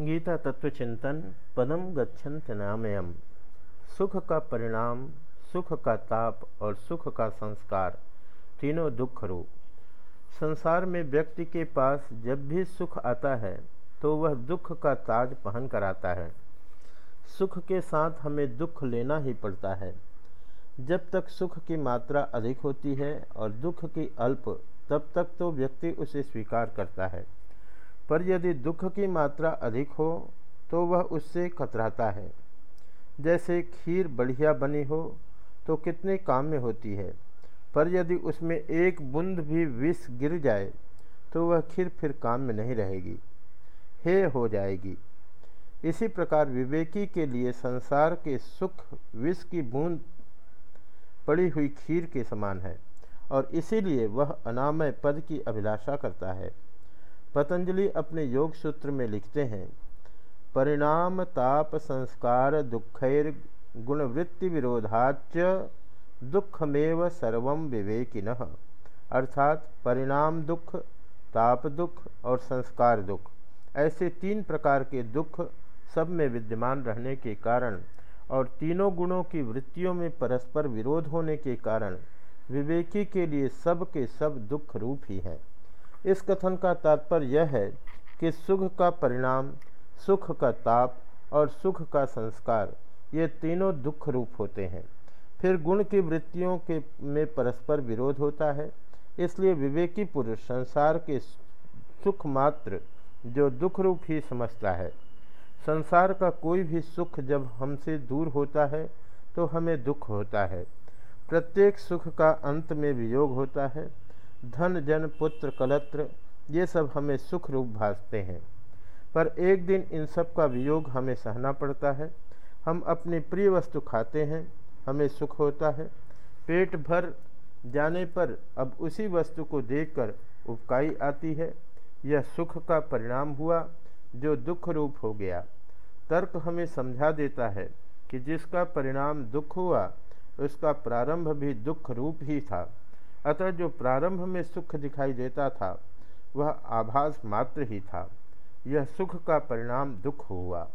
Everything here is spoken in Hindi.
गीता तत्व चिंतन पदम गच्छन्त नामयम। सुख का परिणाम सुख का ताप और सुख का संस्कार तीनों दुख रूप संसार में व्यक्ति के पास जब भी सुख आता है तो वह दुख का ताज पहन कर आता है। सुख के साथ हमें दुख लेना ही पड़ता है। जब तक सुख की मात्रा अधिक होती है और दुख की अल्प तब तक तो व्यक्ति उसे स्वीकार करता है। पर यदि दुख की मात्रा अधिक हो तो वह उससे कतराता है। जैसे खीर बढ़िया बनी हो तो कितने काम में होती है। पर यदि उसमें एक बूंद भी विष गिर जाए तो वह खीर फिर काम में नहीं रहेगी। हे हो जाएगी। इसी प्रकार विवेकी के लिए संसार के सुख विष की बूंद पड़ी हुई खीर के समान है, और इसीलिए वह अनामय पद की अभिलाषा करता है। पतंजलि अपने योग सूत्र में लिखते हैं, परिणाम ताप संस्कार दुखैर गुणवृत्ति विरोधाच दुखमेव सर्व विवेकिन। अर्थात परिणाम दुख, ताप दुख और संस्कार दुख, ऐसे तीन प्रकार के दुख सब में विद्यमान रहने के कारण और तीनों गुणों की वृत्तियों में परस्पर विरोध होने के कारण विवेकी के लिए सब के सब दुख रूप ही है। इस कथन का तात्पर्य यह है कि सुख का परिणाम, सुख का ताप और सुख का संस्कार, ये तीनों दुख रूप होते हैं। फिर गुण की वृत्तियों के में परस्पर विरोध होता है, इसलिए विवेकी पुरुष संसार के सुख मात्र जो दुख रूप ही समझता है। संसार का कोई भी सुख जब हमसे दूर होता है तो हमें दुख होता है। प्रत्येक सुख का अंत में वियोग होता है धन, जन, पुत्र, कलत्र, ये सब हमें सुख रूप भासते हैं। पर एक दिन इन सब का वियोग हमें सहना पड़ता है। हम अपनी प्रिय वस्तु खाते हैं, हमें सुख होता है। पेट भर जाने पर अब उसी वस्तु को देखकर उपकाई आती है। यह सुख का परिणाम हुआ, जो दुख रूप हो गया। तर्क हमें समझा देता है कि जिसका परिणाम दुख हुआ, उसका प्रारंभ भी दुख रूप ही था। अतः जो प्रारंभ में सुख दिखाई देता था, वह आभास मात्र ही था। यह सुख का परिणाम दुख हुआ।